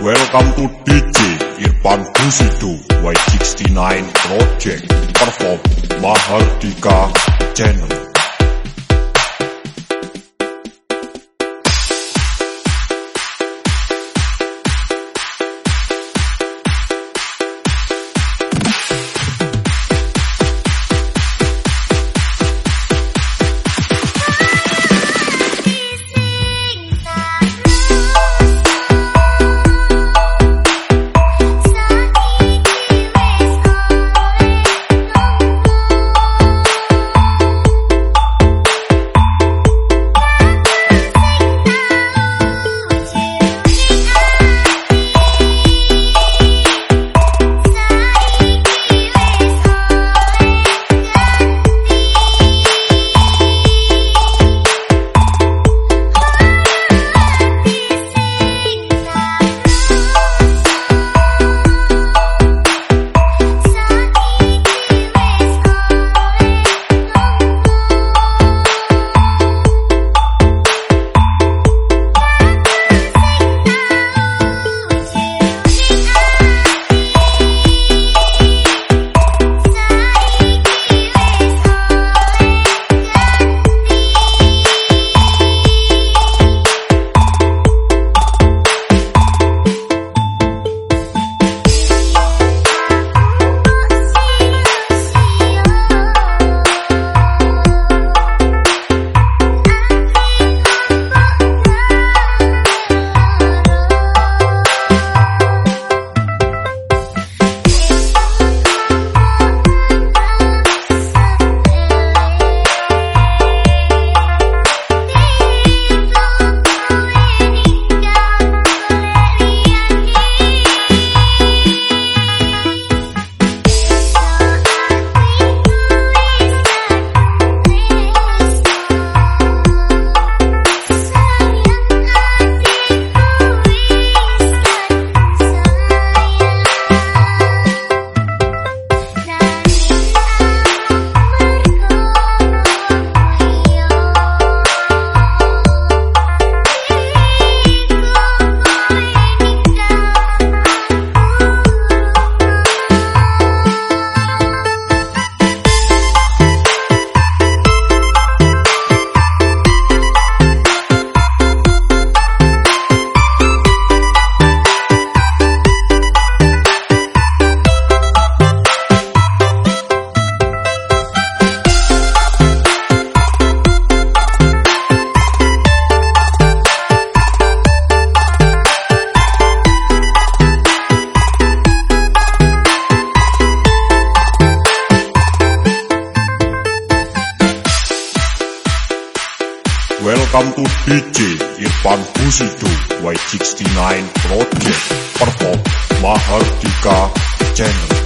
Welcome to DJ Irfan Busido Y69 Project Perform Mahardika Channel Welcome to DJ Irfan Busido Y69 Project Perform Mahardika Channel